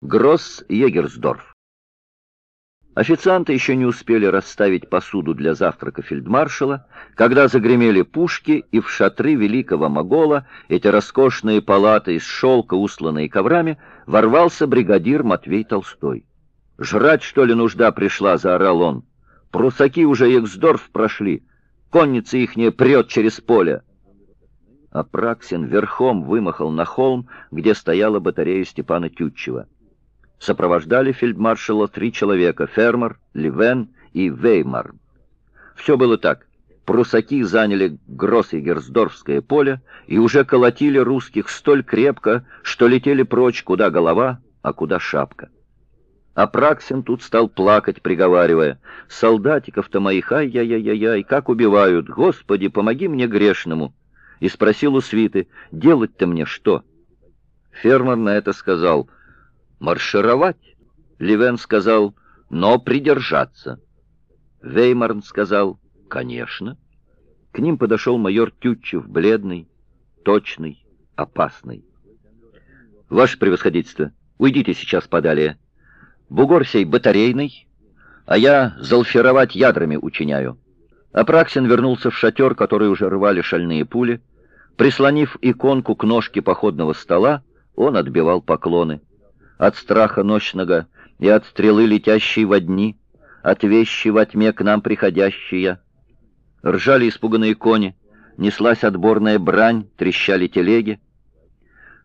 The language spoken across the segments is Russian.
Гросс-Егерсдорф. Официанты еще не успели расставить посуду для завтрака фельдмаршала, когда загремели пушки, и в шатры великого могола, эти роскошные палаты из шелка, устланные коврами, ворвался бригадир Матвей Толстой. «Жрать, что ли, нужда пришла?» — заорал он. «Прусаки уже Ексдорф прошли, конница ихняя прет через поле». Апраксин верхом вымахал на холм, где стояла батарея Степана Тютчева. Сопровождали фельдмаршала три человека — Фермер, Ливен и Веймар. Все было так. Прусаки заняли Гроссигерсдорфское поле и уже колотили русских столь крепко, что летели прочь, куда голова, а куда шапка. А Праксин тут стал плакать, приговаривая, «Солдатиков-то моих, ай-яй-яй-яй, как убивают! Господи, помоги мне грешному!» И спросил у свиты, «Делать-то мне что?» Фермер на это сказал, маршировать. Ливен сказал, но придержаться. Веймарн сказал, конечно. К ним подошел майор Тютчев, бледный, точный, опасный. Ваше превосходительство, уйдите сейчас подалее. Бугор сей батарейный, а я залфировать ядрами учиняю. Апраксин вернулся в шатер, который уже рвали шальные пули. Прислонив иконку к ножке походного стола, он отбивал поклоны от страха ночного и от стрелы, летящей во дни, от вещи во тьме к нам приходящие. Ржали испуганные кони, неслась отборная брань, трещали телеги.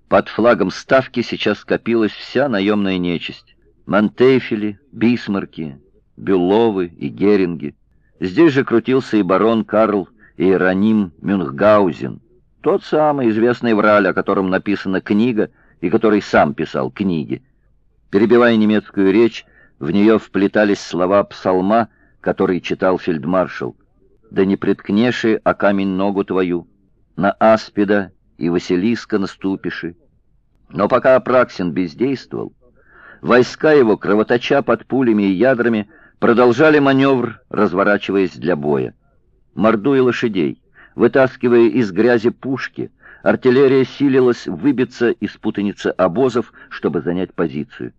Под флагом ставки сейчас скопилась вся наемная нечисть. Монтефели, Бисмарки, Бюловы и Геринги. Здесь же крутился и барон Карл Иероним Мюнхгаузен, тот самый известный враль, о котором написана книга, и который сам писал книги. Перебивая немецкую речь, в нее вплетались слова псалма, который читал фельдмаршал. «Да не приткнеши, а камень ногу твою, на аспида и Василиска наступиши». Но пока Апраксин бездействовал, войска его, кровоточа под пулями и ядрами, продолжали маневр, разворачиваясь для боя. Мордуя лошадей, вытаскивая из грязи пушки — Артиллерия силилась выбиться из путаницы обозов, чтобы занять позицию.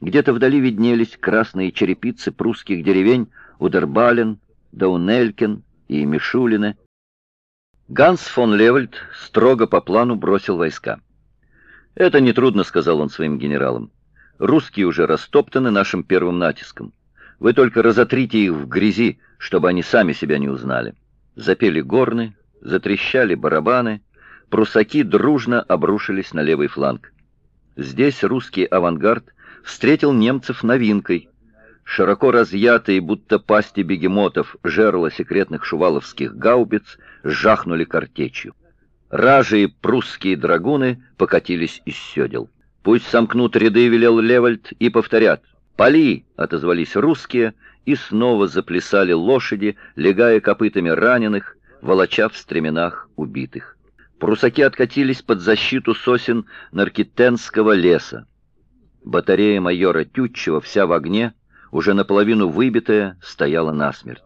Где-то вдали виднелись красные черепицы прусских деревень Удербален, Даунелькен и Мишулине. Ганс фон Левальд строго по плану бросил войска. «Это нетрудно», — сказал он своим генералам. «Русские уже растоптаны нашим первым натиском. Вы только разотрите их в грязи, чтобы они сами себя не узнали». Запели горны, затрещали барабаны — прусаки дружно обрушились на левый фланг. Здесь русский авангард встретил немцев новинкой. Широко разъятые, будто пасти бегемотов, жерла секретных шуваловских гаубиц жахнули картечью. Ражи и прусские драгуны покатились из седел. «Пусть сомкнут ряды», — велел Левальд, — «и повторят». «Пали!» — отозвались русские, и снова заплясали лошади, легая копытами раненых, волоча в стременах убитых. Прусаки откатились под защиту сосен Наркитенского леса. Батарея майора Тютчева, вся в огне, уже наполовину выбитая, стояла насмерть.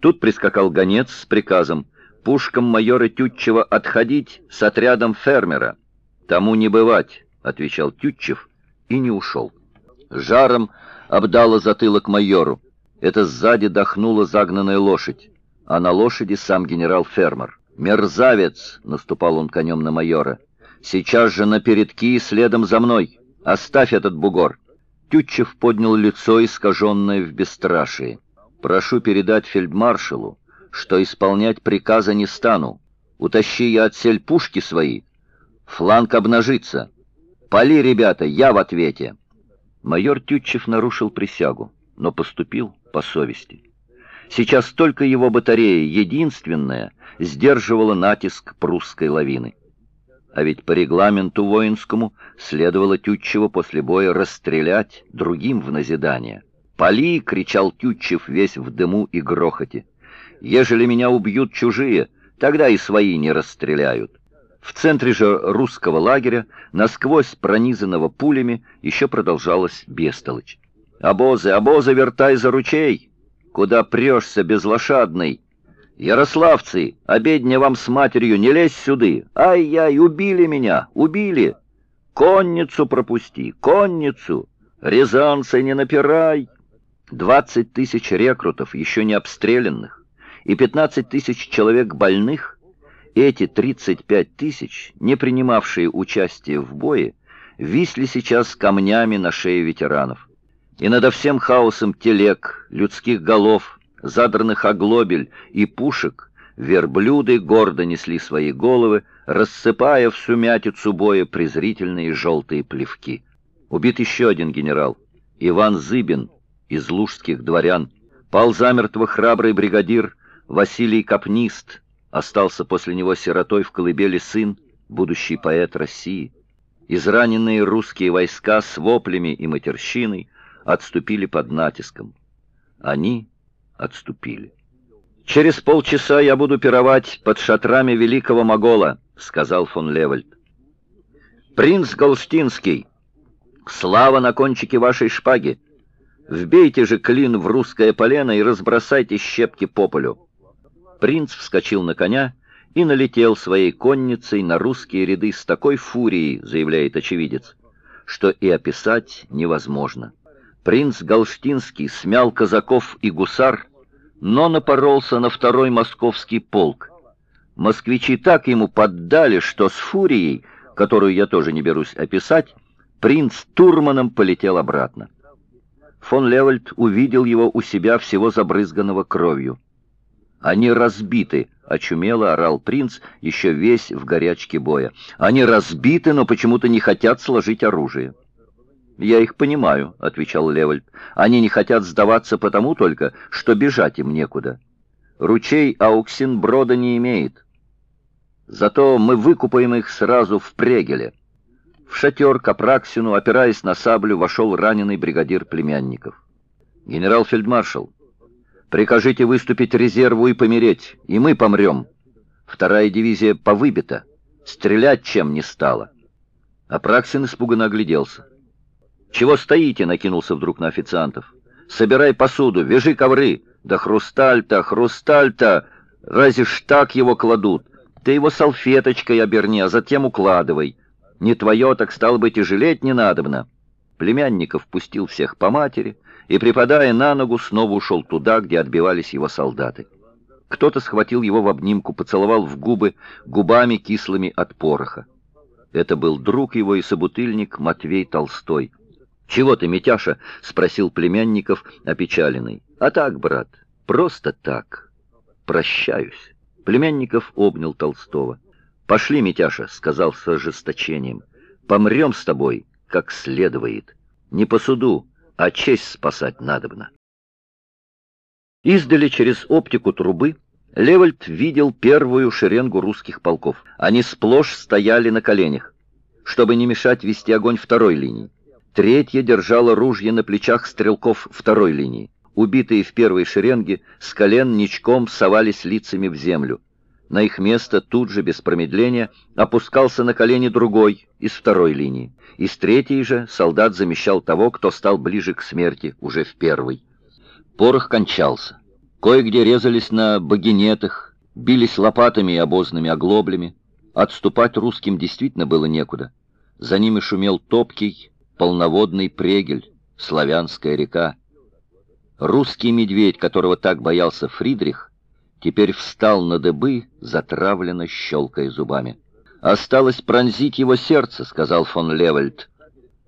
Тут прискакал гонец с приказом пушкам майора Тютчева отходить с отрядом фермера. «Тому не бывать», — отвечал Тютчев и не ушел. Жаром обдало затылок майору. Это сзади дохнула загнанная лошадь, а на лошади сам генерал-фермер. «Мерзавец!» — наступал он конем на майора. «Сейчас же на передки следом за мной! Оставь этот бугор!» Тютчев поднял лицо, искаженное в бесстрашии. «Прошу передать фельдмаршалу, что исполнять приказа не стану. Утащи я отсель пушки свои. Фланг обнажится. Пали, ребята, я в ответе!» Майор Тютчев нарушил присягу, но поступил по совести. Сейчас только его батарея, единственная, сдерживала натиск прусской лавины. А ведь по регламенту воинскому следовало Тютчева после боя расстрелять другим в назидание. «Пали!» — кричал Тютчев весь в дыму и грохоте. «Ежели меня убьют чужие, тогда и свои не расстреляют». В центре же русского лагеря, насквозь пронизанного пулями, еще продолжалась бестолочь. «Обозы, обозы, вертай за ручей! Куда прешься, безлошадный?» «Ярославцы, обедня вам с матерью, не лезь сюды! Ай-яй, убили меня, убили! Конницу пропусти, конницу!» Рязанцы, не напирай! Двадцать тысяч рекрутов, еще не обстрелянных, и пятнадцать тысяч человек больных, эти тридцать пять тысяч, не принимавшие участие в бое, висли сейчас камнями на шее ветеранов. И над всем хаосом телег, людских голов, задранных оглобель и пушек, верблюды гордо несли свои головы, рассыпая в сумятицу боя презрительные желтые плевки. Убит еще один генерал, Иван Зыбин, из лужских дворян. Пал замертво храбрый бригадир Василий Капнист, остался после него сиротой в колыбели сын, будущий поэт России. Израненные русские войска с воплями и матерщиной отступили под натиском. Они отступили. «Через полчаса я буду пировать под шатрами великого Могола», — сказал фон Левальд. «Принц Голштинский, слава на кончике вашей шпаги! Вбейте же клин в русское полено и разбросайте щепки по полю. Принц вскочил на коня и налетел своей конницей на русские ряды с такой фурией, заявляет очевидец, что и описать невозможно. Принц Галштинский смял казаков и гусар, но напоролся на второй московский полк. Москвичи так ему поддали, что с фурией, которую я тоже не берусь описать, принц Турманом полетел обратно фон Левальд увидел его у себя всего забрызганного кровью. «Они разбиты!» — очумело орал принц, еще весь в горячке боя. «Они разбиты, но почему-то не хотят сложить оружие». «Я их понимаю», — отвечал Левальд. «Они не хотят сдаваться потому только, что бежать им некуда. Ручей Ауксин брода не имеет. Зато мы выкупаем их сразу в Прегеле». В шатер к Апраксину, опираясь на саблю, вошел раненый бригадир племянников. «Генерал-фельдмаршал, прикажите выступить резерву и помереть, и мы помрем. Вторая дивизия повыбита, стрелять чем не стало». Апраксин испуганно огляделся. «Чего стоите?» — накинулся вдруг на официантов. «Собирай посуду, вяжи ковры. Да хрусталь-то, хрусталь-то! Разве ж так его кладут? Ты его салфеточкой оберни, а затем укладывай». Не твое, так стало быть, и жалеть не надобно. Племянников пустил всех по матери и, припадая на ногу, снова ушел туда, где отбивались его солдаты. Кто-то схватил его в обнимку, поцеловал в губы губами кислыми от пороха. Это был друг его и собутыльник Матвей Толстой. «Чего ты, Митяша?» — спросил племянников, опечаленный. «А так, брат, просто так. Прощаюсь». Племянников обнял Толстого. «Пошли, Митяша», — сказал с ожесточением. «Помрем с тобой, как следует. Не по суду, а честь спасать надобно». Издали через оптику трубы Левальд видел первую шеренгу русских полков. Они сплошь стояли на коленях, чтобы не мешать вести огонь второй линии. Третья держала ружья на плечах стрелков второй линии. Убитые в первой шеренге с колен ничком совались лицами в землю. На их место тут же, без промедления, опускался на колени другой из второй линии. Из третьей же солдат замещал того, кто стал ближе к смерти, уже в первой. Порох кончался. Кое-где резались на багинетах, бились лопатами и обозными оглоблями. Отступать русским действительно было некуда. За ними шумел топкий, полноводный прегель, славянская река. Русский медведь, которого так боялся Фридрих, теперь встал на дыбы, затравленно щелкая зубами. «Осталось пронзить его сердце», — сказал фон Левальд.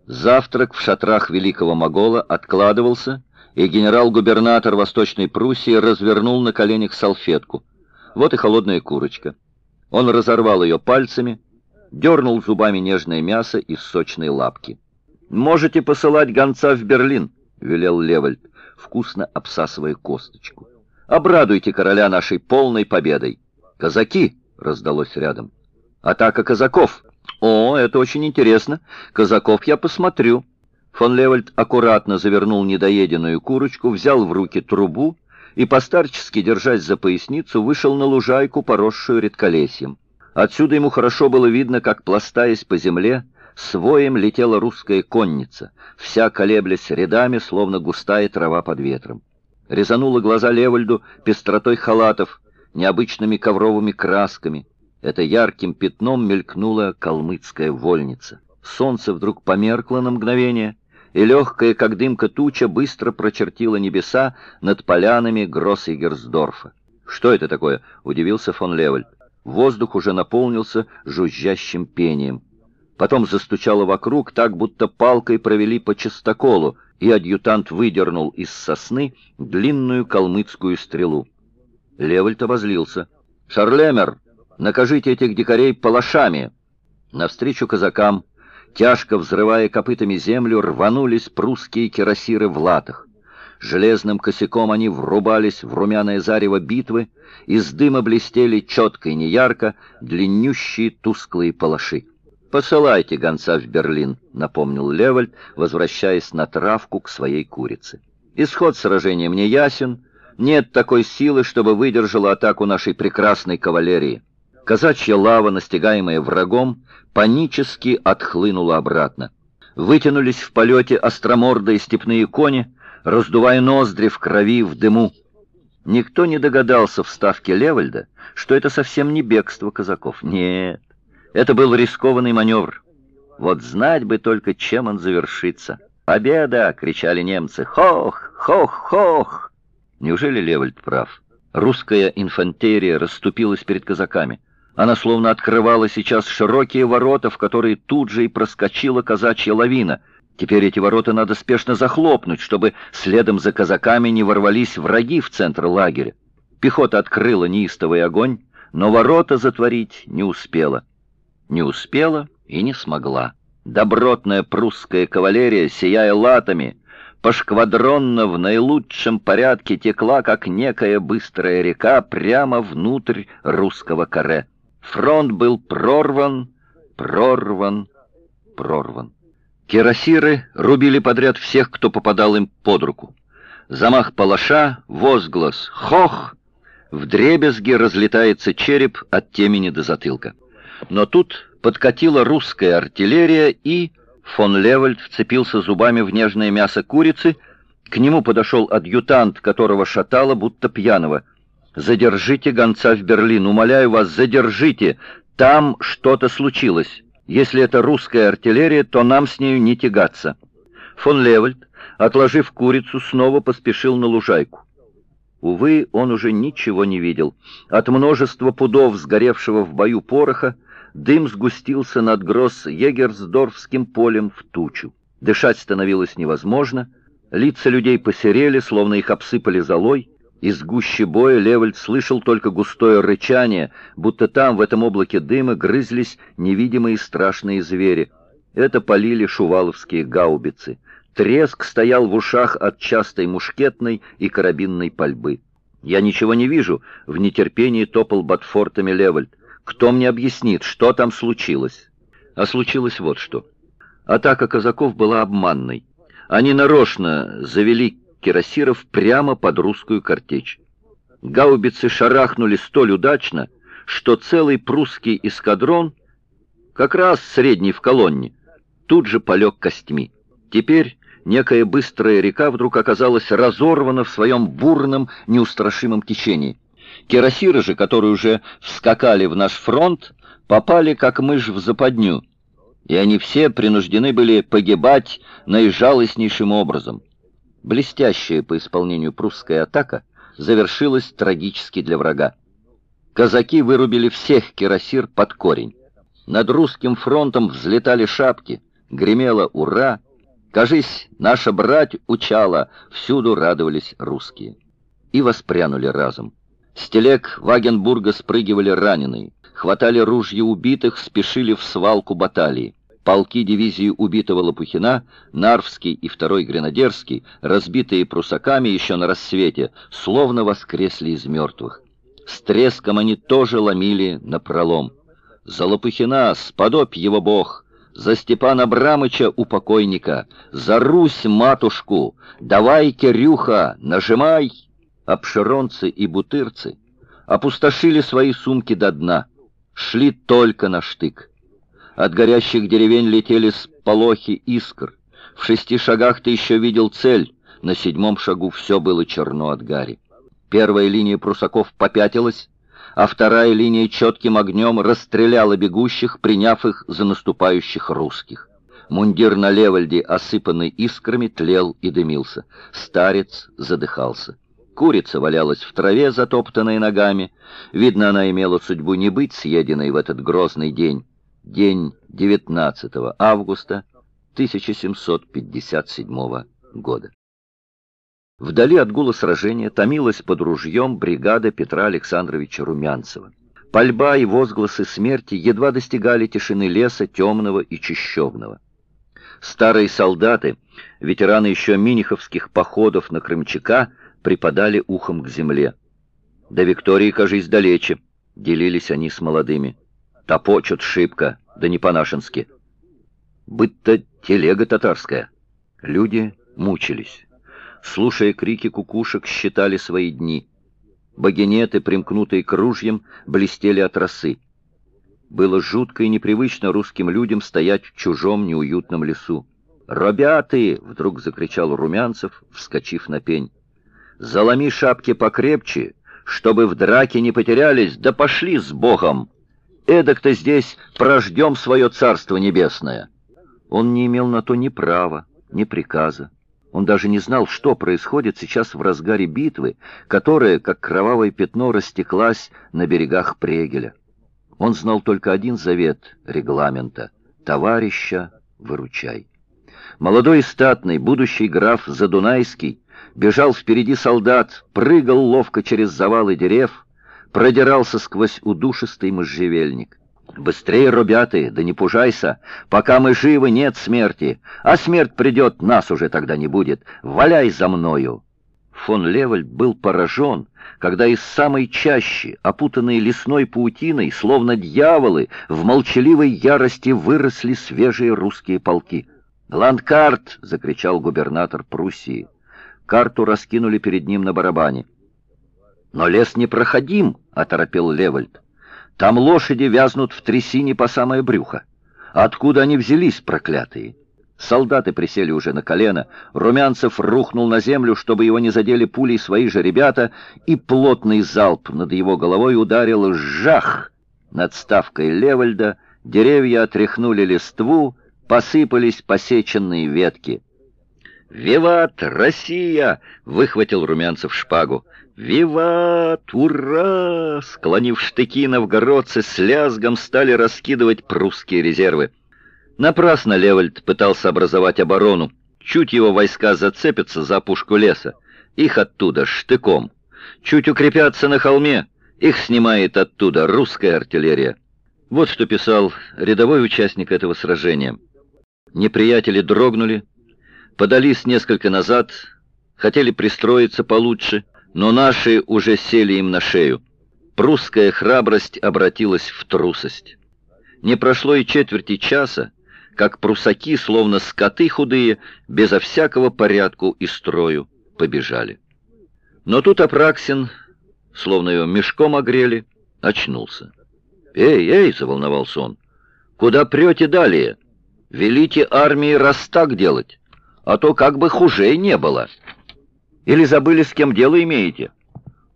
Завтрак в шатрах великого Могола откладывался, и генерал-губернатор Восточной Пруссии развернул на коленях салфетку. Вот и холодная курочка. Он разорвал ее пальцами, дернул зубами нежное мясо из сочной лапки. «Можете посылать гонца в Берлин», — велел Левальд, вкусно обсасывая косточку. Обрадуйте короля нашей полной победой. Казаки, раздалось рядом. Атака казаков. О, это очень интересно. Казаков я посмотрю. Фон Левальд аккуратно завернул недоеденную курочку, взял в руки трубу и, постарчески держась за поясницу, вышел на лужайку, поросшую редколесьем. Отсюда ему хорошо было видно, как, пластаясь по земле, своем летела русская конница, вся колеблясь рядами, словно густая трава под ветром резануло глаза Левальду пестротой халатов, необычными ковровыми красками. Это ярким пятном мелькнула калмыцкая вольница. Солнце вдруг померкло на мгновение, и легкая, как дымка туча, быстро прочертила небеса над полянами Гроссигерсдорфа. «Что это такое?» — удивился фон Левель. Воздух уже наполнился жужжащим пением. Потом застучало вокруг, так будто палкой провели по частоколу, и адъютант выдернул из сосны длинную калмыцкую стрелу. Левальд обозлился. «Шарлемер, накажите этих дикарей палашами!» Навстречу казакам, тяжко взрывая копытами землю, рванулись прусские кирасиры в латах. Железным косяком они врубались в румяное зарево битвы, из дыма блестели четко и неярко длиннющие тусклые палаши. «Посылайте гонца в Берлин», — напомнил Левальд, возвращаясь на травку к своей курице. «Исход сражения мне ясен. Нет такой силы, чтобы выдержала атаку нашей прекрасной кавалерии». Казачья лава, настигаемая врагом, панически отхлынула обратно. Вытянулись в полете остромордые степные кони, раздувая ноздри в крови, в дыму. Никто не догадался в ставке Левальда, что это совсем не бегство казаков. Нет, это был рискованный маневр. Вот знать бы только, чем он завершится. «Победа!» — кричали немцы. «Хох! Хох! Хох!» Неужели Левальд прав? Русская инфантерия расступилась перед казаками. Она словно открывала сейчас широкие ворота, в которые тут же и проскочила казачья лавина. Теперь эти ворота надо спешно захлопнуть, чтобы следом за казаками не ворвались враги в центр лагеря. Пехота открыла неистовый огонь, но ворота затворить не успела. Не успела и не смогла. Добротная прусская кавалерия, сияя латами, пошквадронно в наилучшем порядке текла, как некая быстрая река, прямо внутрь русского каре. Фронт был прорван, прорван, прорван. Кирасиры рубили подряд всех, кто попадал им под руку. Замах палаша, возглас «Хох!» В дребезги разлетается череп от темени до затылка. Но тут подкатила русская артиллерия, и фон Левальд вцепился зубами в нежное мясо курицы. К нему подошел адъютант, которого шатало, будто пьяного. Задержите гонца в Берлин, умоляю вас, задержите. Там что-то случилось. Если это русская артиллерия, то нам с нею не тягаться. Фон Левальд, отложив курицу, снова поспешил на лужайку. Увы, он уже ничего не видел. От множества пудов сгоревшего в бою пороха дым сгустился над Гросс-Егерсдорфским полем в тучу. Дышать становилось невозможно, лица людей посерели, словно их обсыпали золой, из гуще боя Левальд слышал только густое рычание, будто там, в этом облаке дыма, грызлись невидимые страшные звери. Это полили шуваловские гаубицы. Треск стоял в ушах от частой мушкетной и карабинной пальбы. «Я ничего не вижу», — в нетерпении топал ботфортами Левальд. «Кто мне объяснит, что там случилось?» А случилось вот что. Атака казаков была обманной. Они нарочно завели кирасиров прямо под русскую картечь. Гаубицы шарахнули столь удачно, что целый прусский эскадрон, как раз средний в колонне, тут же полег костьми. Теперь некая быстрая река вдруг оказалась разорвана в своем бурном, неустрашимом течении. Кирасиры же, которые уже вскакали в наш фронт, попали как мышь в западню, и они все принуждены были погибать наижалостнейшим образом. Блестящая по исполнению прусская атака завершилась трагически для врага. Казаки вырубили всех кирасир под корень. Над русским фронтом взлетали шапки, гремело «Ура!». Кажись, наша брать учала, всюду радовались русские. И воспрянули разом. С телег Вагенбурга спрыгивали раненые, хватали ружья убитых, спешили в свалку баталии полки дивизии убитого Лопухина, Нарвский и второй Гренадерский, разбитые прусаками еще на рассвете, словно воскресли из мертвых. С треском они тоже ломили на пролом. За Лопухина сподобь его бог, за Степана Брамыча у покойника, за Русь матушку, давай, Кирюха, нажимай! Обширонцы и бутырцы опустошили свои сумки до дна, шли только на штык. От горящих деревень летели сполохи искр. В шести шагах ты еще видел цель, на седьмом шагу все было черно от гари. Первая линия прусаков попятилась, а вторая линия четким огнем расстреляла бегущих, приняв их за наступающих русских. Мундир на левальде, осыпанный искрами, тлел и дымился. Старец задыхался. Курица валялась в траве, затоптанной ногами. Видно, она имела судьбу не быть съеденной в этот грозный день. День 19 августа 1757 года. Вдали от гула сражения томилась под ружьем бригада Петра Александровича Румянцева. Пальба и возгласы смерти едва достигали тишины леса темного и чищевного. Старые солдаты, ветераны еще миниховских походов на Крымчака, припадали ухом к земле. До Виктории, кажись, далече, делились они с молодыми. Топочут шибко, да не по-нашенски. Быть-то телега татарская. Люди мучились. Слушая крики кукушек, считали свои дни. Багинеты, примкнутые к ружьям, блестели от росы. Было жутко и непривычно русским людям стоять в чужом неуютном лесу. «Робяты!» — вдруг закричал Румянцев, вскочив на пень. «Заломи шапки покрепче, чтобы в драке не потерялись, да пошли с Богом! Эдак-то здесь прождем свое царство небесное!» Он не имел на то ни права, ни приказа. Он даже не знал, что происходит сейчас в разгаре битвы, которая, как кровавое пятно, растеклась на берегах Прегеля. Он знал только один завет регламента — «Товарища, выручай». Молодой статный, будущий граф Задунайский, бежал впереди солдат, прыгал ловко через завалы дерев, продирался сквозь удушистый можжевельник. «Быстрее, ребята, да не пужайся! Пока мы живы, нет смерти, а смерть придет, нас уже тогда не будет. Валяй за мною!» Фон Левель был поражен, когда из самой чащи, опутанные лесной паутиной, словно дьяволы, в молчаливой ярости выросли свежие русские полки. «Ландкарт!» — закричал губернатор Пруссии. Карту раскинули перед ним на барабане. «Но лес непроходим!» — оторопел Левальд. Там лошади вязнут в трясине по самое брюхо. Откуда они взялись, проклятые? Солдаты присели уже на колено, Румянцев рухнул на землю, чтобы его не задели пулей свои же ребята, и плотный залп над его головой ударил жах. Над ставкой Левальда деревья отряхнули листву, посыпались посеченные ветки. «Виват, Россия!» — выхватил Румянцев шпагу. «Виват! Ура!» Склонив штыки, новгородцы с лязгом стали раскидывать прусские резервы. Напрасно Левальд пытался образовать оборону. Чуть его войска зацепятся за опушку леса, их оттуда штыком. Чуть укрепятся на холме, их снимает оттуда русская артиллерия. Вот что писал рядовой участник этого сражения. Неприятели дрогнули, подались несколько назад, хотели пристроиться получше — но наши уже сели им на шею. Прусская храбрость обратилась в трусость. Не прошло и четверти часа, как прусаки, словно скоты худые, безо всякого порядку и строю, побежали. Но тут Апраксин, словно его мешком огрели, очнулся. «Эй, эй!» — заволновался он. «Куда прете далее? Велите армии раз так делать, а то как бы хуже не было». Или забыли, с кем дело имеете?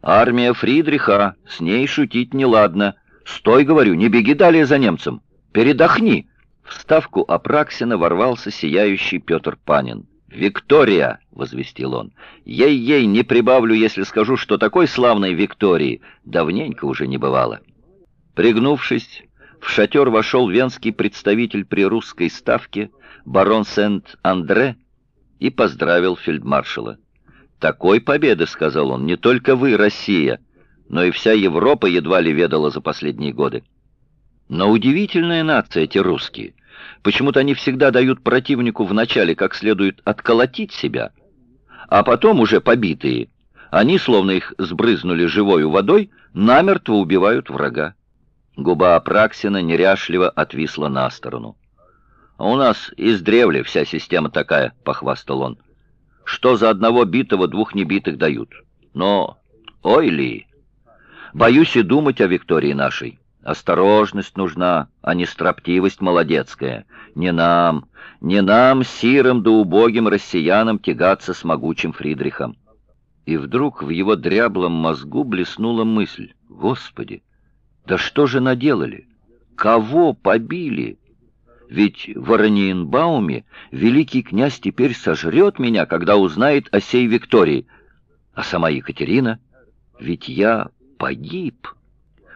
Армия Фридриха, с ней шутить неладно. Стой, говорю, не беги далее за немцем. Передохни. В ставку Апраксина ворвался сияющий Петр Панин. «Виктория!» — возвестил он. «Ей-ей, не прибавлю, если скажу, что такой славной Виктории давненько уже не бывало». Пригнувшись, в шатер вошел венский представитель при русской ставке, барон Сент-Андре, и поздравил фельдмаршала. Такой победы, сказал он, не только вы, Россия, но и вся Европа едва ли ведала за последние годы. Но удивительная нация эти русские. Почему-то они всегда дают противнику вначале как следует отколотить себя, а потом уже побитые, они, словно их сбрызнули живою водой, намертво убивают врага. Губа Апраксина неряшливо отвисла на сторону. «А у нас издревле вся система такая», — похвастал он что за одного битого двух небитых дают. Но, ой ли, боюсь и думать о Виктории нашей. Осторожность нужна, а не строптивость молодецкая. Не нам, не нам, сирым да убогим россиянам, тягаться с могучим Фридрихом. И вдруг в его дряблом мозгу блеснула мысль. Господи, да что же наделали? Кого побили? Ведь в Ораниенбауме великий князь теперь сожрет меня, когда узнает о сей Виктории. А сама Екатерина? Ведь я погиб.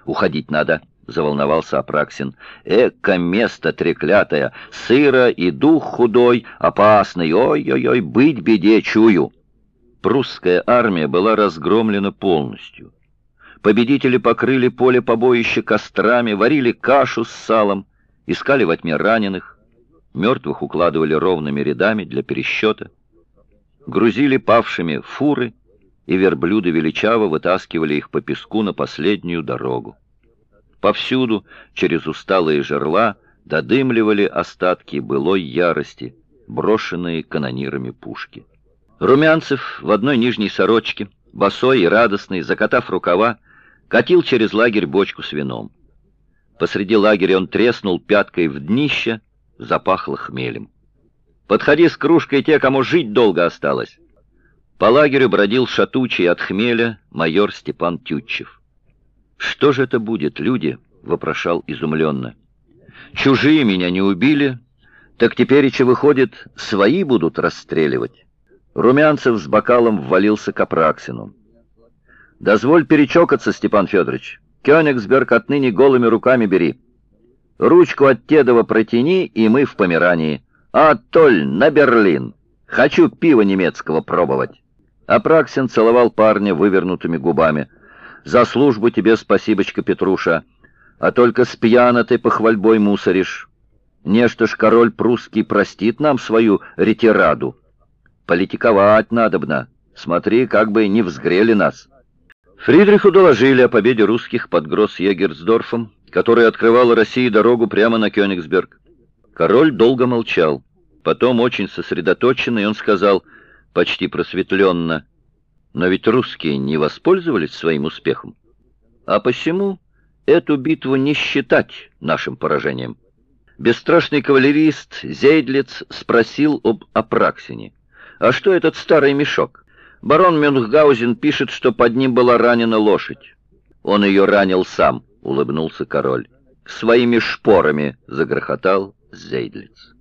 Уходить надо, — заволновался Апраксин. Эко место треклятое, сыро и дух худой, опасный, ой-ой-ой, быть беде чую. Прусская армия была разгромлена полностью. Победители покрыли поле побоища кострами, варили кашу с салом, искали во тьме раненых, мертвых укладывали ровными рядами для пересчета, грузили павшими фуры, и верблюды величаво вытаскивали их по песку на последнюю дорогу. Повсюду, через усталые жерла, додымливали остатки былой ярости, брошенные канонирами пушки. Румянцев в одной нижней сорочке, босой и радостный, закатав рукава, катил через лагерь бочку с вином. Посреди лагеря он треснул пяткой в днище, запахло хмелем. «Подходи с кружкой те, кому жить долго осталось!» По лагерю бродил шатучий от хмеля майор Степан Тютчев. «Что же это будет, люди?» — вопрошал изумленно. «Чужие меня не убили, так теперь, и че выходит, свои будут расстреливать». Румянцев с бокалом ввалился к Апраксину. «Дозволь перечокаться, Степан Федорович. Кёнигсберг отныне голыми руками бери. Ручку от Тедова протяни, и мы в Померании. А, Толь, на Берлин. Хочу пива немецкого пробовать». Апраксин целовал парня вывернутыми губами. «За службу тебе спасибочка, Петруша. А только с пьяна ты похвальбой мусоришь. Нечто ж король прусский простит нам свою ретираду». Политиковать надобно. Смотри, как бы не взгрели нас. Фридриху доложили о победе русских под Гросс-Егерсдорфом, который открывал России дорогу прямо на Кёнигсберг. Король долго молчал. Потом, очень сосредоточенный, он сказал, почти просветленно, «Но ведь русские не воспользовались своим успехом. А посему эту битву не считать нашим поражением». Бесстрашный кавалерист Зейдлиц спросил об Апраксине. «А что этот старый мешок? Барон Мюнхгаузен пишет, что под ним была ранена лошадь». «Он ее ранил сам», — улыбнулся король. «Своими шпорами», — загрохотал Зейдлиц.